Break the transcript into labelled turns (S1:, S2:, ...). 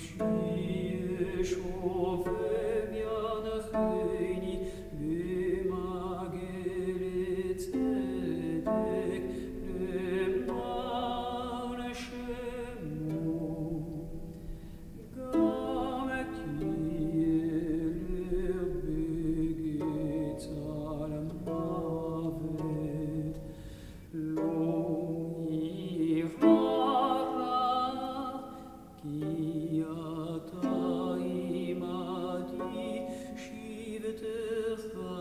S1: Schöne König, wie mag er Shanta